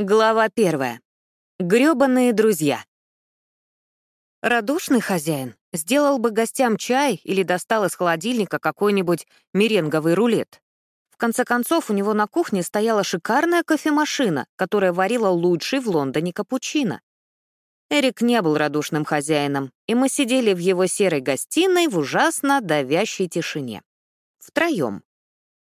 Глава первая. Грёбаные друзья. Радушный хозяин сделал бы гостям чай или достал из холодильника какой-нибудь меренговый рулет. В конце концов, у него на кухне стояла шикарная кофемашина, которая варила лучший в Лондоне капучино. Эрик не был радушным хозяином, и мы сидели в его серой гостиной в ужасно давящей тишине. Втроем.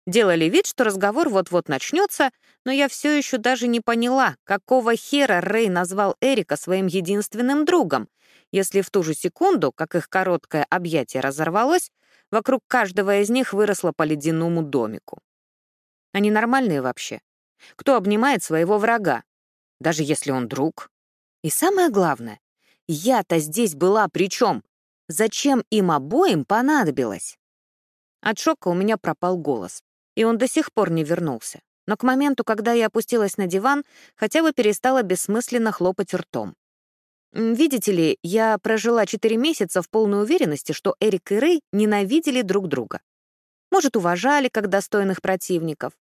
Делали вид, что разговор вот-вот начнется, но я все еще даже не поняла, какого хера Рэй назвал Эрика своим единственным другом, если в ту же секунду, как их короткое объятие разорвалось, вокруг каждого из них выросло по ледяному домику. Они нормальные вообще. Кто обнимает своего врага? Даже если он друг. И самое главное, я-то здесь была при чем? Зачем им обоим понадобилось? От шока у меня пропал голос и он до сих пор не вернулся. Но к моменту, когда я опустилась на диван, хотя бы перестала бессмысленно хлопать ртом. Видите ли, я прожила четыре месяца в полной уверенности, что Эрик и Рэй ненавидели друг друга. Может, уважали как достойных противников,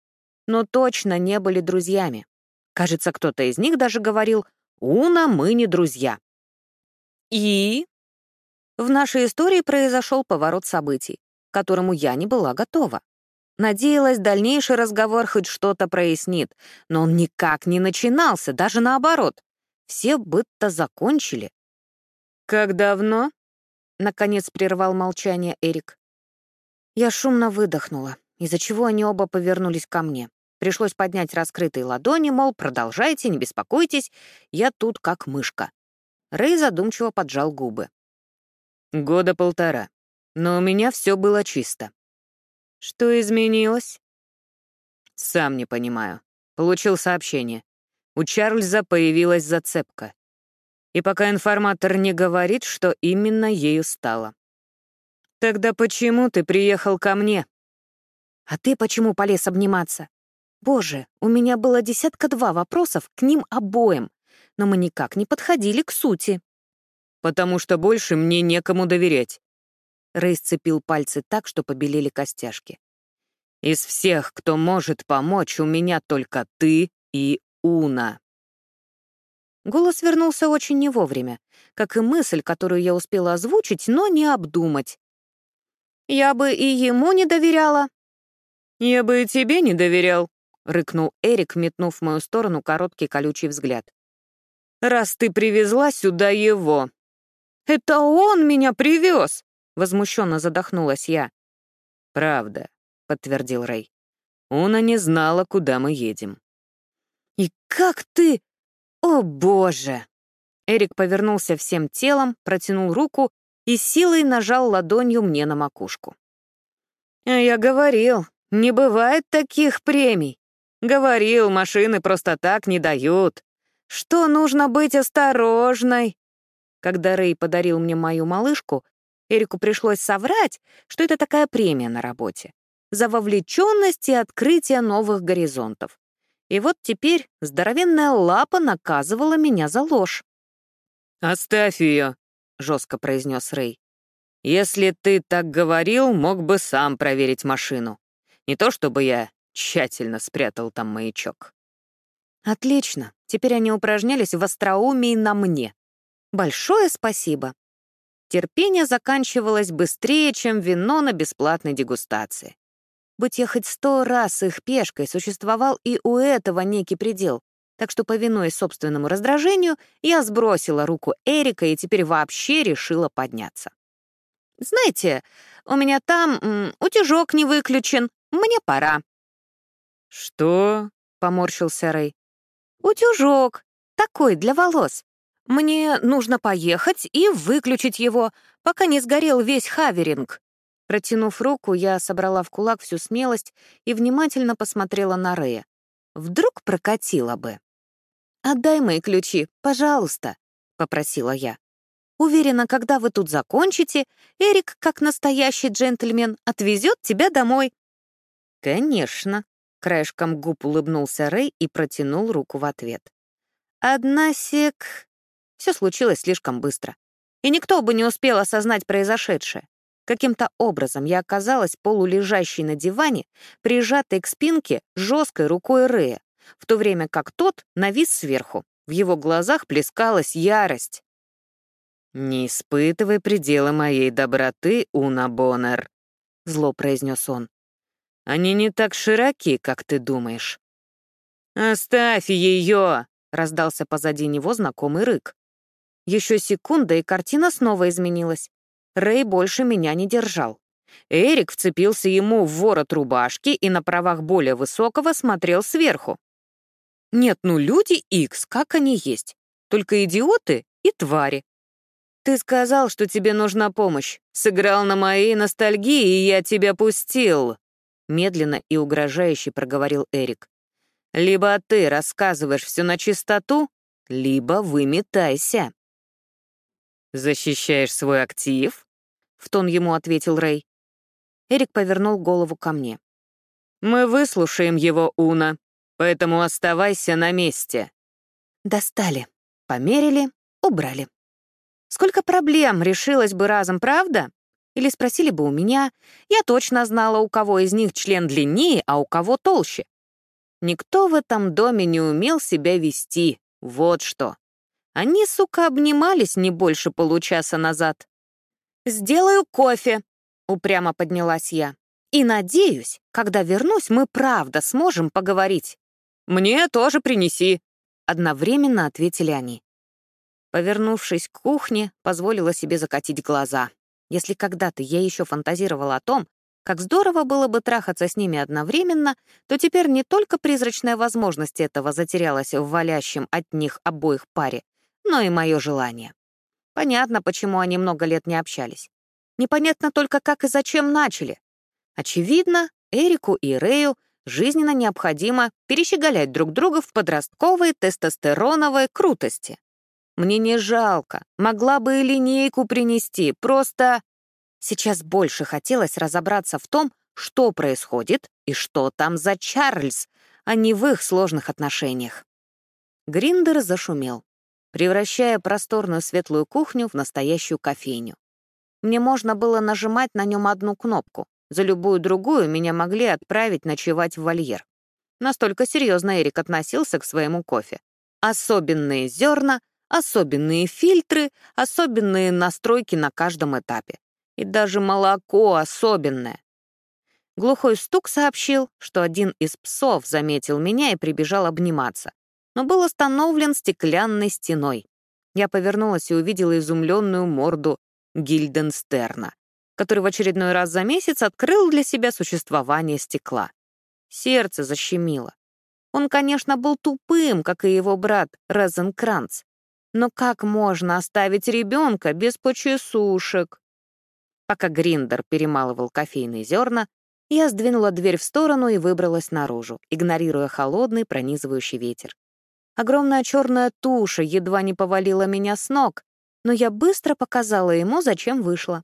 но точно не были друзьями. Кажется, кто-то из них даже говорил «Уна, мы не друзья». И в нашей истории произошел поворот событий, к которому я не была готова. Надеялась, дальнейший разговор хоть что-то прояснит, но он никак не начинался, даже наоборот. Все будто закончили. «Как давно?» — наконец прервал молчание Эрик. Я шумно выдохнула, из-за чего они оба повернулись ко мне. Пришлось поднять раскрытые ладони, мол, продолжайте, не беспокойтесь, я тут как мышка. Рэй задумчиво поджал губы. «Года полтора, но у меня все было чисто. Что изменилось? Сам не понимаю. Получил сообщение. У Чарльза появилась зацепка. И пока информатор не говорит, что именно ею стало. Тогда почему ты приехал ко мне? А ты почему полез обниматься? Боже, у меня было десятка-два вопросов к ним обоим, но мы никак не подходили к сути. Потому что больше мне некому доверять. Рэй сцепил пальцы так, что побелели костяшки. «Из всех, кто может помочь, у меня только ты и Уна». Голос вернулся очень не вовремя, как и мысль, которую я успела озвучить, но не обдумать. «Я бы и ему не доверяла». «Я бы и тебе не доверял», — рыкнул Эрик, метнув в мою сторону короткий колючий взгляд. «Раз ты привезла сюда его». «Это он меня привез!» Возмущенно задохнулась я. «Правда», — подтвердил Рэй. «Уна не знала, куда мы едем». «И как ты...» «О, боже!» Эрик повернулся всем телом, протянул руку и силой нажал ладонью мне на макушку. «Я говорил, не бывает таких премий. Говорил, машины просто так не дают. Что нужно быть осторожной?» Когда Рэй подарил мне мою малышку, Эрику пришлось соврать, что это такая премия на работе. За вовлеченность и открытие новых горизонтов. И вот теперь здоровенная лапа наказывала меня за ложь. «Оставь ее», — жестко произнес Рэй. «Если ты так говорил, мог бы сам проверить машину. Не то чтобы я тщательно спрятал там маячок». «Отлично. Теперь они упражнялись в остроумии на мне. Большое спасибо. Терпение заканчивалось быстрее, чем вино на бесплатной дегустации. Быть я хоть сто раз их пешкой, существовал и у этого некий предел, так что, повинуясь собственному раздражению, я сбросила руку Эрика и теперь вообще решила подняться. «Знаете, у меня там м, утюжок не выключен, мне пора». «Что?» — поморщился Рэй. «Утюжок, такой, для волос. «Мне нужно поехать и выключить его, пока не сгорел весь хаверинг». Протянув руку, я собрала в кулак всю смелость и внимательно посмотрела на Рея. Вдруг прокатило бы. «Отдай мои ключи, пожалуйста», — попросила я. «Уверена, когда вы тут закончите, Эрик, как настоящий джентльмен, отвезет тебя домой». «Конечно», — краешком губ улыбнулся Рэй и протянул руку в ответ. «Одна сек...» Все случилось слишком быстро. И никто бы не успел осознать произошедшее. Каким-то образом я оказалась полулежащей на диване, прижатой к спинке жесткой рукой Рэя, в то время как тот навис сверху. В его глазах плескалась ярость. «Не испытывай пределы моей доброты, Уна Боннер», — зло произнес он. «Они не так широки, как ты думаешь». «Оставь ее!» — раздался позади него знакомый рык. Еще секунда, и картина снова изменилась. Рэй больше меня не держал. Эрик вцепился ему в ворот рубашки и на правах более высокого смотрел сверху. Нет, ну люди Икс, как они есть. Только идиоты и твари. Ты сказал, что тебе нужна помощь. Сыграл на моей ностальгии, и я тебя пустил. Медленно и угрожающе проговорил Эрик. Либо ты рассказываешь все на чистоту, либо выметайся. «Защищаешь свой актив?» — в тон ему ответил Рэй. Эрик повернул голову ко мне. «Мы выслушаем его, Уна, поэтому оставайся на месте». Достали, померили, убрали. Сколько проблем решилось бы разом, правда? Или спросили бы у меня, я точно знала, у кого из них член длиннее, а у кого толще. Никто в этом доме не умел себя вести, вот что. Они, сука, обнимались не больше получаса назад. «Сделаю кофе», — упрямо поднялась я. «И надеюсь, когда вернусь, мы правда сможем поговорить». «Мне тоже принеси», — одновременно ответили они. Повернувшись к кухне, позволила себе закатить глаза. Если когда-то я еще фантазировала о том, как здорово было бы трахаться с ними одновременно, то теперь не только призрачная возможность этого затерялась в валящем от них обоих паре, но и мое желание. Понятно, почему они много лет не общались. Непонятно только, как и зачем начали. Очевидно, Эрику и Рэю жизненно необходимо перещеголять друг друга в подростковой тестостероновой крутости. Мне не жалко, могла бы и линейку принести, просто... Сейчас больше хотелось разобраться в том, что происходит и что там за Чарльз, а не в их сложных отношениях. Гриндер зашумел превращая просторную светлую кухню в настоящую кофейню. Мне можно было нажимать на нем одну кнопку. За любую другую меня могли отправить ночевать в вольер. Настолько серьезно Эрик относился к своему кофе. Особенные зерна, особенные фильтры, особенные настройки на каждом этапе. И даже молоко особенное. Глухой стук сообщил, что один из псов заметил меня и прибежал обниматься но был остановлен стеклянной стеной. Я повернулась и увидела изумленную морду Гильденстерна, который в очередной раз за месяц открыл для себя существование стекла. Сердце защемило. Он, конечно, был тупым, как и его брат Розенкранц. Но как можно оставить ребенка без почесушек? Пока Гриндер перемалывал кофейные зерна, я сдвинула дверь в сторону и выбралась наружу, игнорируя холодный пронизывающий ветер. Огромная черная туша едва не повалила меня с ног, но я быстро показала ему, зачем вышла.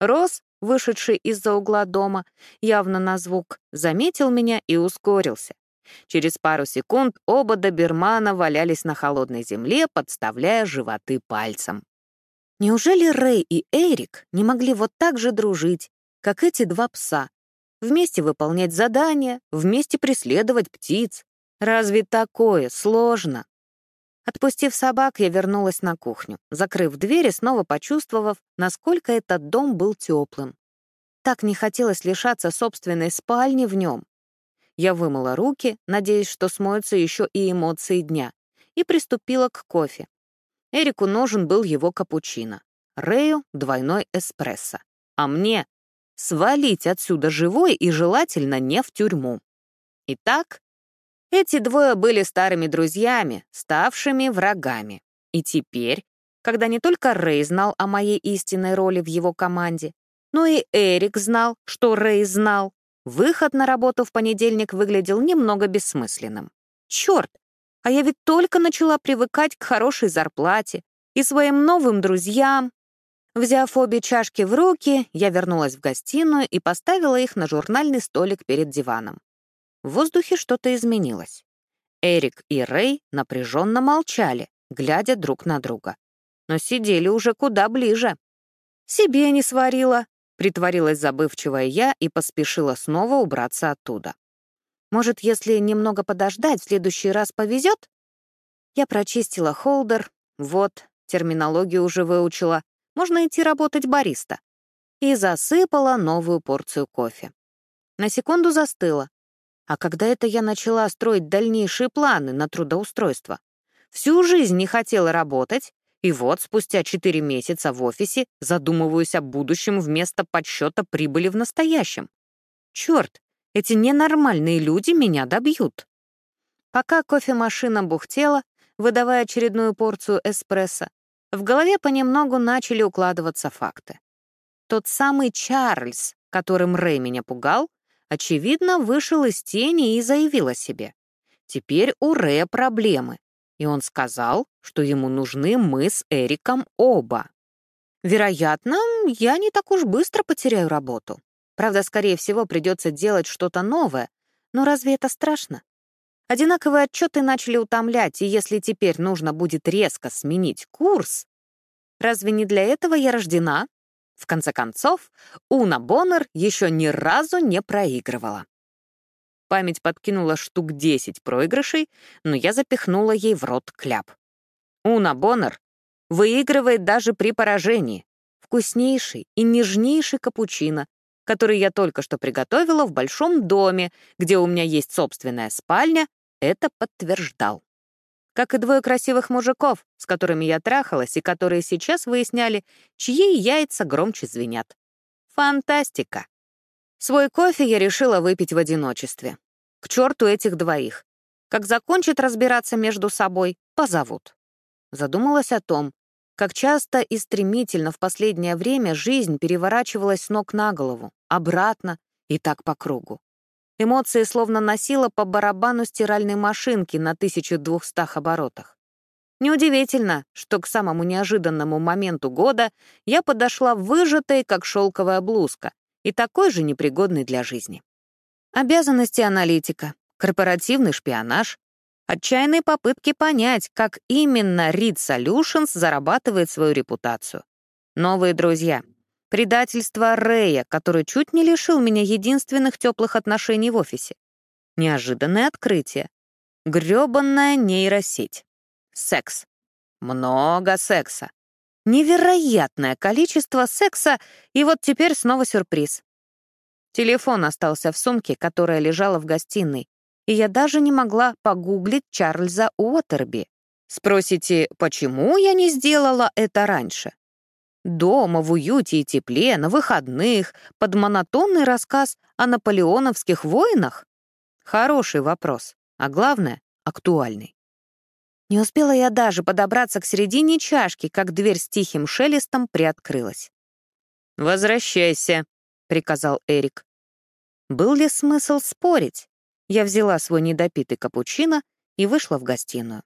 Рос, вышедший из-за угла дома, явно на звук, заметил меня и ускорился. Через пару секунд оба добермана валялись на холодной земле, подставляя животы пальцем. Неужели Рэй и Эрик не могли вот так же дружить, как эти два пса? Вместе выполнять задания, вместе преследовать птиц, Разве такое сложно? Отпустив собак, я вернулась на кухню, закрыв дверь и снова почувствовав, насколько этот дом был теплым. Так не хотелось лишаться собственной спальни в нем. Я вымыла руки, надеясь, что смоются еще и эмоции дня, и приступила к кофе. Эрику нужен был его капучино, Рэю — двойной эспрессо, а мне — свалить отсюда живой и желательно не в тюрьму. Итак, эти двое были старыми друзьями, ставшими врагами. И теперь, когда не только Рэй знал о моей истинной роли в его команде, но и Эрик знал, что Рэй знал, выход на работу в понедельник выглядел немного бессмысленным. Черт, а я ведь только начала привыкать к хорошей зарплате и своим новым друзьям. Взяв обе чашки в руки, я вернулась в гостиную и поставила их на журнальный столик перед диваном. В воздухе что-то изменилось. Эрик и Рэй напряженно молчали, глядя друг на друга. Но сидели уже куда ближе. «Себе не сварила», — притворилась забывчивая я и поспешила снова убраться оттуда. Может, если немного подождать, в следующий раз повезет? Я прочистила холдер, вот, терминологию уже выучила, можно идти работать бариста. И засыпала новую порцию кофе. На секунду застыла. А когда это я начала строить дальнейшие планы на трудоустройство? Всю жизнь не хотела работать, и вот спустя четыре месяца в офисе задумываюсь о будущем вместо подсчета прибыли в настоящем. Черт, эти ненормальные люди меня добьют. Пока кофемашина бухтела, выдавая очередную порцию эспрессо, в голове понемногу начали укладываться факты. Тот самый Чарльз, которым Рэй меня пугал, очевидно, вышел из тени и заявил о себе. Теперь у Рэя проблемы, и он сказал, что ему нужны мы с Эриком оба. Вероятно, я не так уж быстро потеряю работу. Правда, скорее всего, придется делать что-то новое, но разве это страшно? Одинаковые отчеты начали утомлять, и если теперь нужно будет резко сменить курс, разве не для этого я рождена? В конце концов, Уна Боннер еще ни разу не проигрывала. Память подкинула штук 10 проигрышей, но я запихнула ей в рот кляп. Уна Боннер выигрывает даже при поражении. Вкуснейший и нежнейший капучино, который я только что приготовила в большом доме, где у меня есть собственная спальня, это подтверждал. Как и двое красивых мужиков, с которыми я трахалась и которые сейчас выясняли, чьи яйца громче звенят. Фантастика. Свой кофе я решила выпить в одиночестве. К черту этих двоих. Как закончат разбираться между собой, позовут. Задумалась о том, как часто и стремительно в последнее время жизнь переворачивалась с ног на голову, обратно и так по кругу. Эмоции словно носила по барабану стиральной машинки на 1200 оборотах. Неудивительно, что к самому неожиданному моменту года я подошла выжатой, как шелковая блузка, и такой же непригодной для жизни. Обязанности аналитика, корпоративный шпионаж, отчаянные попытки понять, как именно Reed Solutions зарабатывает свою репутацию. Новые друзья, Предательство Рэя, который чуть не лишил меня единственных теплых отношений в офисе. Неожиданное открытие. Грёбанная нейросеть. Секс. Много секса. Невероятное количество секса, и вот теперь снова сюрприз. Телефон остался в сумке, которая лежала в гостиной, и я даже не могла погуглить Чарльза Уотерби. Спросите, почему я не сделала это раньше? Дома, в уюте и тепле, на выходных, под монотонный рассказ о наполеоновских войнах? Хороший вопрос, а главное — актуальный. Не успела я даже подобраться к середине чашки, как дверь с тихим шелестом приоткрылась. «Возвращайся», — приказал Эрик. Был ли смысл спорить? Я взяла свой недопитый капучино и вышла в гостиную.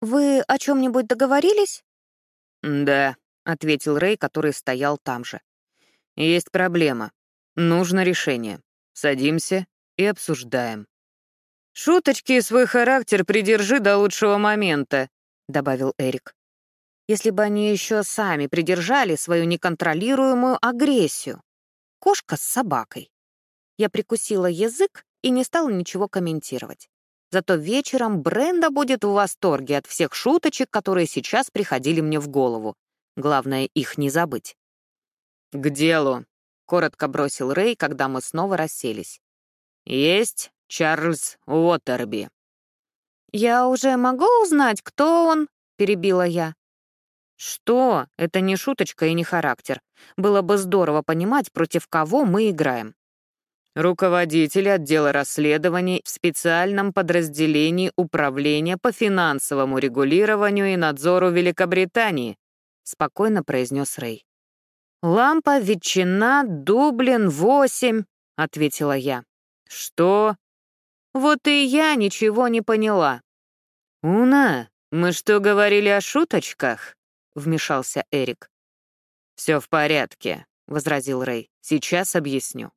«Вы о чем-нибудь договорились?» «Да», ответил Рэй, который стоял там же. Есть проблема. Нужно решение. Садимся и обсуждаем. «Шуточки и свой характер придержи до лучшего момента», — добавил Эрик. «Если бы они еще сами придержали свою неконтролируемую агрессию. Кошка с собакой». Я прикусила язык и не стала ничего комментировать. Зато вечером Бренда будет в восторге от всех шуточек, которые сейчас приходили мне в голову. Главное, их не забыть. «К делу», — коротко бросил Рэй, когда мы снова расселись. «Есть Чарльз Уотерби». «Я уже могу узнать, кто он?» — перебила я. «Что? Это не шуточка и не характер. Было бы здорово понимать, против кого мы играем». Руководитель отдела расследований в специальном подразделении Управления по финансовому регулированию и надзору Великобритании, спокойно произнес Рэй. «Лампа, ветчина, Дублин, восемь», — ответила я. «Что?» «Вот и я ничего не поняла». «Уна, мы что, говорили о шуточках?» — вмешался Эрик. «Все в порядке», — возразил Рэй. «Сейчас объясню».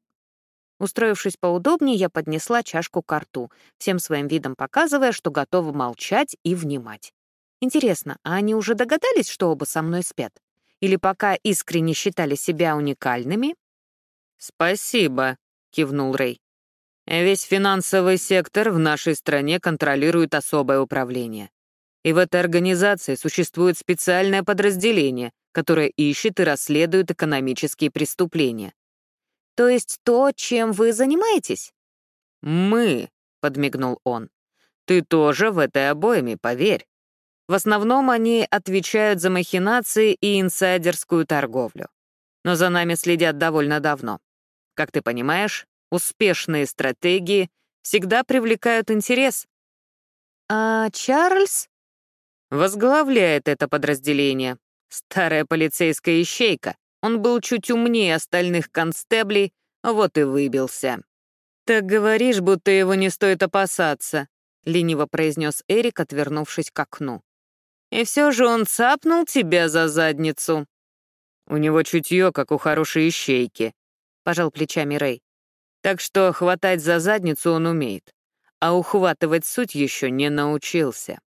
Устроившись поудобнее, я поднесла чашку к рту, всем своим видом показывая, что готова молчать и внимать. Интересно, а они уже догадались, что оба со мной спят? Или пока искренне считали себя уникальными? «Спасибо», — кивнул Рэй. Весь финансовый сектор в нашей стране контролирует особое управление. И в этой организации существует специальное подразделение, которое ищет и расследует экономические преступления. То есть то, чем вы занимаетесь? «Мы», — подмигнул он. «Ты тоже в этой обойме, поверь. В основном они отвечают за махинации и инсайдерскую торговлю. Но за нами следят довольно давно. Как ты понимаешь, успешные стратегии всегда привлекают интерес. А Чарльз? Возглавляет это подразделение. Старая полицейская ищейка. Он был чуть умнее остальных констеблей, вот и выбился. «Так говоришь, будто его не стоит опасаться», — лениво произнес Эрик, отвернувшись к окну. «И все же он цапнул тебя за задницу». «У него чутье, как у хорошей ищейки», — пожал плечами Рэй. Так что хватать за задницу он умеет, а ухватывать суть еще не научился.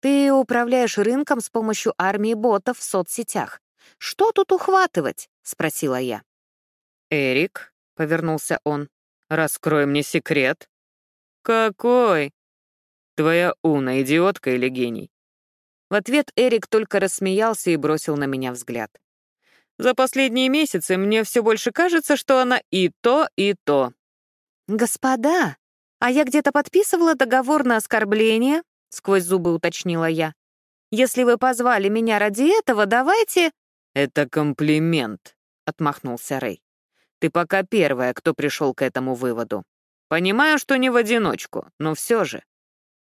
Ты управляешь рынком с помощью армии ботов в соцсетях. Что тут ухватывать? спросила я. Эрик, повернулся он, раскрой мне секрет. Какой? Твоя Уна идиотка или гений? В ответ Эрик только рассмеялся и бросил на меня взгляд. За последние месяцы мне все больше кажется, что она и то, и то». «Господа, а я где-то подписывала договор на оскорбление?» — сквозь зубы уточнила я. «Если вы позвали меня ради этого, давайте...» «Это комплимент», — отмахнулся Рэй. «Ты пока первая, кто пришел к этому выводу. Понимаю, что не в одиночку, но все же.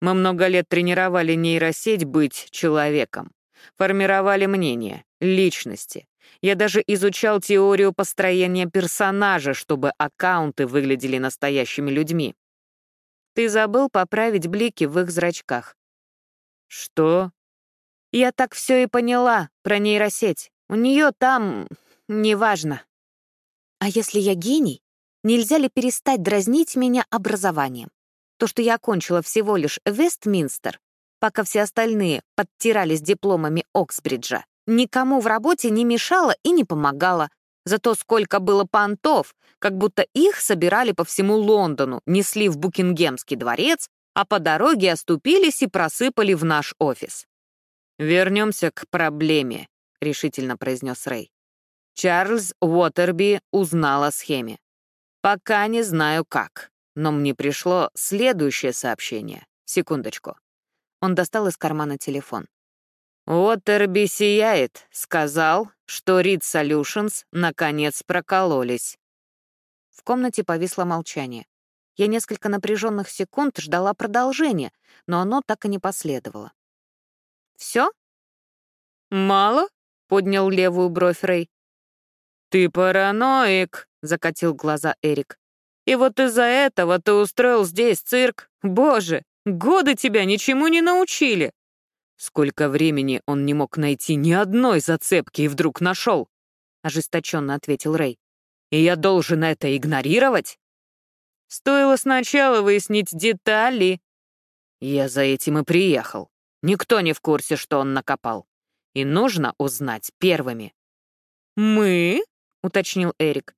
Мы много лет тренировали нейросеть быть человеком, формировали мнение, личности, я даже изучал теорию построения персонажа, чтобы аккаунты выглядели настоящими людьми. Ты забыл поправить блики в их зрачках. Что? Я так все и поняла про нейросеть. У нее там... неважно. А если я гений, нельзя ли перестать дразнить меня образованием? То, что я окончила всего лишь Вестминстер, пока все остальные подтирались дипломами Оксбриджа, Никому в работе не мешала и не помогала. Зато сколько было понтов, как будто их собирали по всему Лондону, несли в Букингемский дворец, а по дороге оступились и просыпали в наш офис. «Вернемся к проблеме», — решительно произнес Рэй. Чарльз Уотерби узнал о схеме. Пока не знаю как, но мне пришло следующее сообщение. Секундочку. Он достал из кармана телефон. «Уоттерби сияет», — сказал, что Read Solutions наконец прокололись. В комнате повисло молчание. Я несколько напряженных секунд ждала продолжения, но оно так и не последовало. «Все?» «Мало?» — поднял левую бровь Рэй. «Ты параноик», — закатил глаза Эрик. «И вот из-за этого ты устроил здесь цирк. Боже, годы тебя ничему не научили». Сколько времени он не мог найти ни одной зацепки и вдруг нашел? Ожесточенно ответил Рэй. И я должен это игнорировать? Стоило сначала выяснить детали. Я за этим и приехал. Никто не в курсе, что он накопал. И нужно узнать первыми. «Мы?» — уточнил Эрик.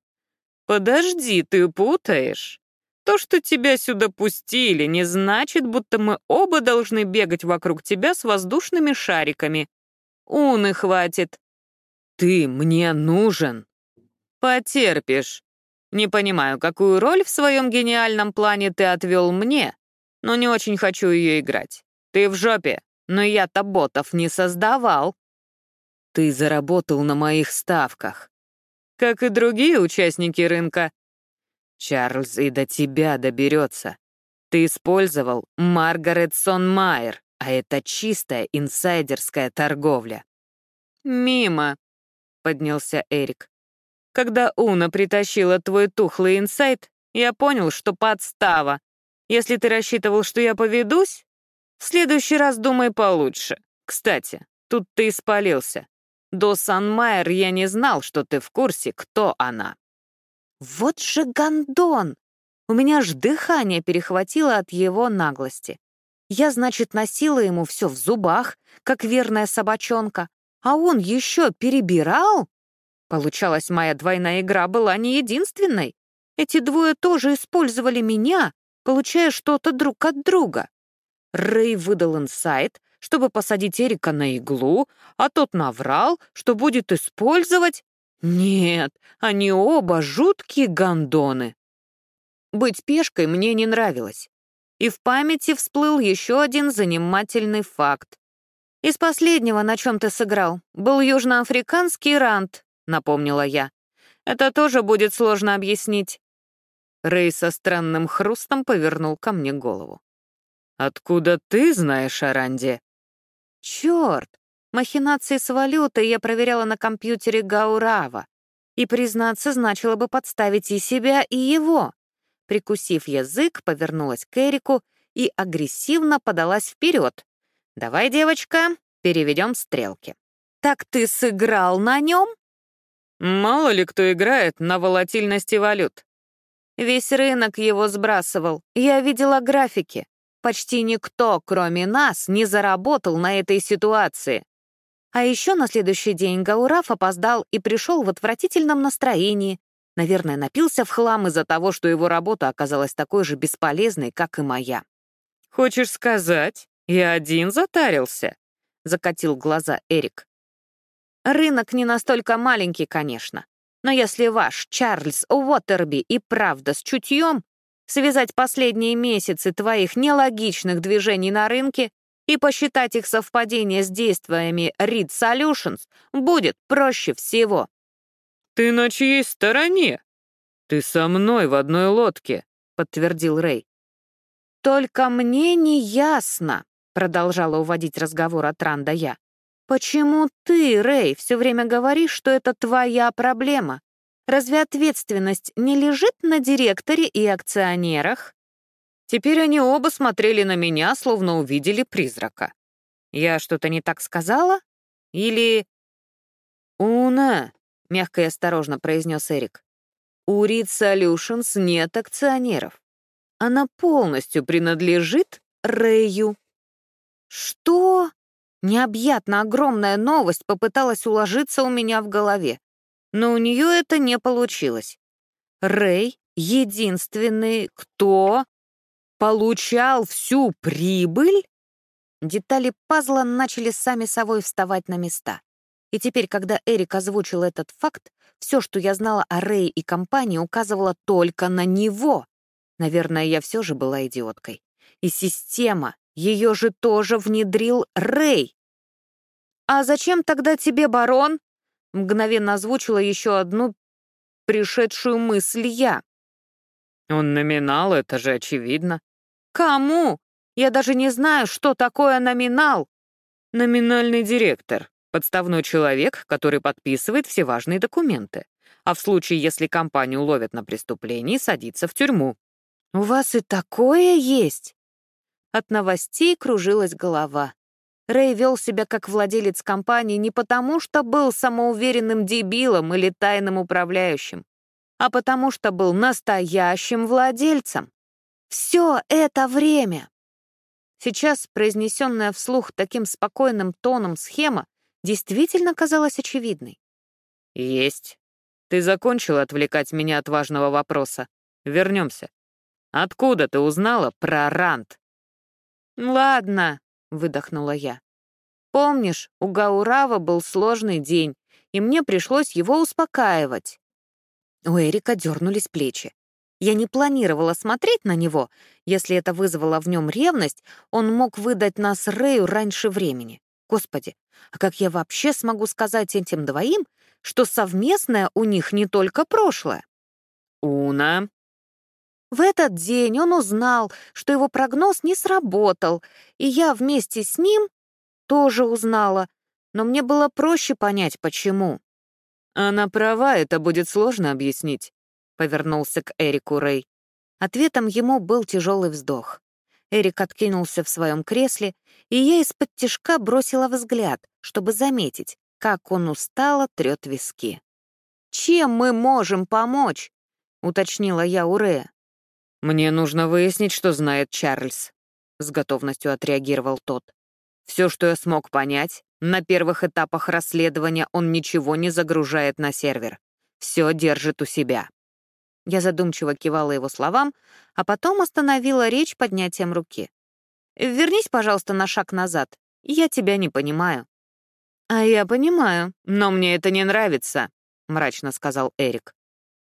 «Подожди, ты путаешь. То, что тебя сюда пустили, не значит, будто мы оба должны бегать вокруг тебя с воздушными шариками. Уны хватит. Ты мне нужен. Потерпишь. Не понимаю, какую роль в своем гениальном плане ты отвел мне, но не очень хочу ее играть. Ты в жопе, но я-то ботов не создавал. Ты заработал на моих ставках. Как и другие участники рынка, Чарльз и до тебя доберется. Ты использовал Маргарет Сон Майер, а это чистая инсайдерская торговля. Мимо, поднялся Эрик. Когда Уна притащила твой тухлый инсайт, я понял, что подстава. Если ты рассчитывал, что я поведусь, в следующий раз думай получше. Кстати, тут ты испалился. До Санмайер я не знал, что ты в курсе, кто она. Вот же гондон! У меня аж дыхание перехватило от его наглости. Я, значит, носила ему все в зубах, как верная собачонка, а он еще перебирал? Получалось, моя двойная игра была не единственной. Эти двое тоже использовали меня, получая что-то друг от друга. Рэй выдал инсайт, чтобы посадить Эрика на иглу, а тот наврал, что будет использовать... Нет, они оба жуткие гондоны. Быть пешкой мне не нравилось. И в памяти всплыл еще один занимательный факт. «Из последнего, на чем ты сыграл, был южноафриканский рант», — напомнила я. «Это тоже будет сложно объяснить». Рэй со странным хрустом повернул ко мне голову. «Откуда ты знаешь о Ранде?» «Черт! Махинации с валютой я проверяла на компьютере Гаурава. И, признаться, значило бы подставить и себя, и его. Прикусив язык, повернулась к Эрику и агрессивно подалась вперед. «Давай, девочка, переведем стрелки». «Так ты сыграл на нем?» «Мало ли кто играет на волатильности валют». Весь рынок его сбрасывал. Я видела графики. Почти никто, кроме нас, не заработал на этой ситуации. А еще на следующий день Гаураф опоздал и пришел в отвратительном настроении, Наверное, напился в хлам из-за того, что его работа оказалась такой же бесполезной, как и моя. «Хочешь сказать, я один затарился?» — закатил глаза Эрик. «Рынок не настолько маленький, конечно. Но если ваш Чарльз Уотерби и правда с чутьем, связать последние месяцы твоих нелогичных движений на рынке и посчитать их совпадение с действиями Read Solutions будет проще всего. «Ты на чьей стороне?» «Ты со мной в одной лодке», — подтвердил Рэй. «Только мне не ясно», — продолжала уводить разговор от Ранда я. «Почему ты, Рэй, все время говоришь, что это твоя проблема? Разве ответственность не лежит на директоре и акционерах?» Теперь они оба смотрели на меня, словно увидели призрака. Я что-то не так сказала? Или... «Уна, — мягко и осторожно произнес Эрик. «У Reed Solutions нет акционеров. Она полностью принадлежит Рэю». «Что?» Необъятно огромная новость попыталась уложиться у меня в голове, но у нее это не получилось. Рэй — единственный, кто получал всю прибыль? Детали пазла начали сами собой вставать на места. И теперь, когда Эрик озвучил этот факт, все, что я знала о Рэй и компании, указывало только на него. Наверное, я все же была идиоткой. И система, ее же тоже внедрил Рэй. «А зачем тогда тебе, барон?» Мгновенно озвучила еще одну пришедшую мысль я. «Он номинал, это же очевидно». «Кому? Я даже не знаю, что такое номинал». «Номинальный директор», Подставной человек, который подписывает все важные документы. А в случае, если компанию ловят на преступлении, садится в тюрьму. «У вас и такое есть?» От новостей кружилась голова. Рэй вел себя как владелец компании не потому, что был самоуверенным дебилом или тайным управляющим, а потому что был настоящим владельцем. Все это время. Сейчас произнесенная вслух таким спокойным тоном схема действительно казалась очевидной. «Есть. Ты закончила отвлекать меня от важного вопроса. Вернемся. Откуда ты узнала про Рант?» «Ладно», — выдохнула я. «Помнишь, у Гаурава был сложный день, и мне пришлось его успокаивать». У Эрика дернулись плечи. Я не планировала смотреть на него. Если это вызвало в нем ревность, он мог выдать нас Рэю раньше времени. Господи, а как я вообще смогу сказать этим двоим, что совместное у них не только прошлое? Уна. В этот день он узнал, что его прогноз не сработал, и я вместе с ним тоже узнала, но мне было проще понять, почему. Она права, это будет сложно объяснить, повернулся к Эрику Рэй. Ответом ему был тяжелый вздох. Эрик откинулся в своем кресле, и я из-под тишка бросила взгляд, чтобы заметить, как он устало трет виски. «Чем мы можем помочь?» — уточнила я у Рея. «Мне нужно выяснить, что знает Чарльз», — с готовностью отреагировал тот. «Все, что я смог понять, на первых этапах расследования он ничего не загружает на сервер. Все держит у себя». Я задумчиво кивала его словам, а потом остановила речь поднятием руки. «Вернись, пожалуйста, на шаг назад. Я тебя не понимаю». «А я понимаю, но мне это не нравится», — мрачно сказал Эрик.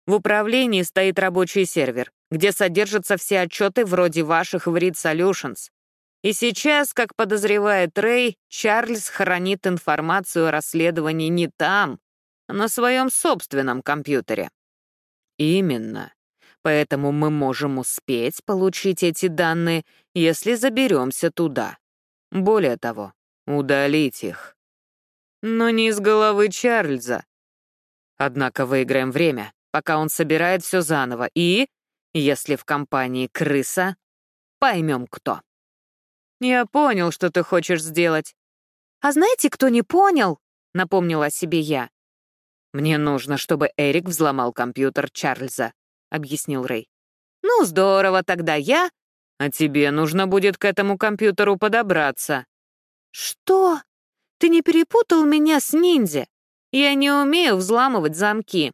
«В управлении стоит рабочий сервер, где содержатся все отчеты вроде ваших в Read Solutions. И сейчас, как подозревает Рэй, Чарльз хранит информацию о расследовании не там, а на своем собственном компьютере. Именно. Поэтому мы можем успеть получить эти данные, если заберемся туда. Более того, удалить их. Но не из головы Чарльза. Однако выиграем время, пока он собирает все заново, и, если в компании крыса, поймем кто. «Я понял, что ты хочешь сделать». «А знаете, кто не понял?» — напомнила о себе я. «Мне нужно, чтобы Эрик взломал компьютер Чарльза», — объяснил Рэй. «Ну, здорово, тогда я...» «А тебе нужно будет к этому компьютеру подобраться». «Что? Ты не перепутал меня с ниндзя? Я не умею взламывать замки».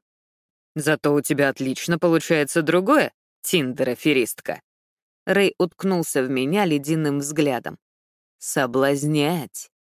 «Зато у тебя отлично получается другое, Тиндер-аферистка». Рэй уткнулся в меня ледяным взглядом. «Соблазнять».